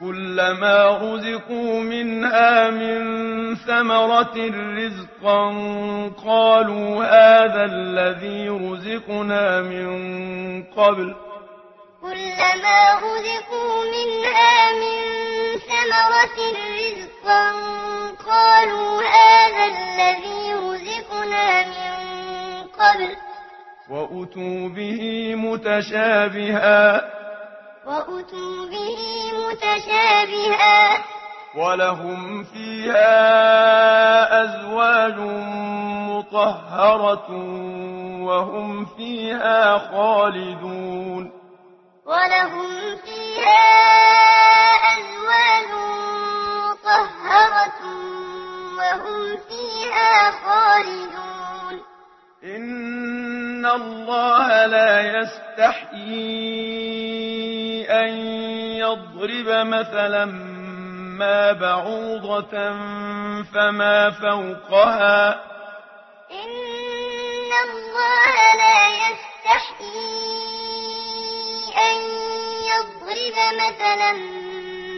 كلما رزقوا منها من ثمرة رزقا قالوا هذا الذي رزقنا من قبل. كلما رزقوا منها من ثمرة رزقا قالوا هذا الذي رزقنا من قبل. وأتوا به متشابها وأتوا به متشابها ولهم فيها أزواج مطهرة وهم فيها خالدون ولهم فيها أزواج مطهرة وهم فيها خالدون إن الله لا يستحيي أن يضرب مثلا ما بعوضة فما فوقها إن الله لا يستحي أن يضرب مثلا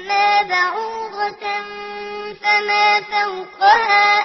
ما بعوضة فما فوقها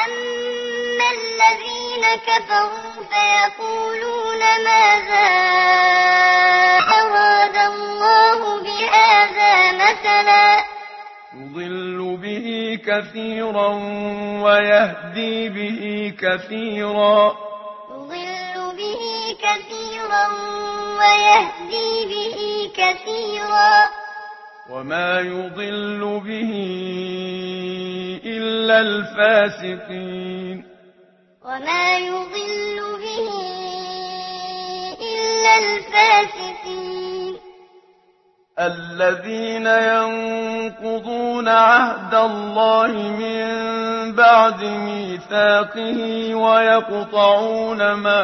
وَأَمَّا الذين كفروا فيقولون ماذا أراد الله بهذا مثلا يضل به كثيرا ويهدي به كثيرا يضل به كثيرا ويهدي به كثيرا وما يضل به إلا الفاسقين وما يضل به إلا الفاسقين الذين ينقضون عهد الله من بعد ميثاقه ويقطعون ما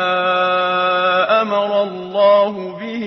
أمر الله به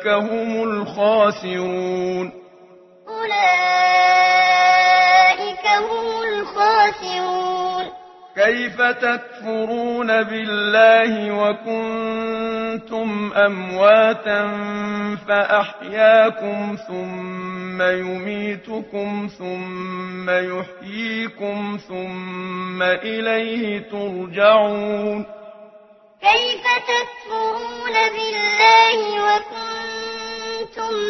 أولئك هم الخاسرون. أولئك هم الخاسرون. كيف تكفرون بالله وكنتم أمواتا فأحياكم ثم يميتكم ثم يحييكم ثم إليه ترجعون. كيف تكفرون بالله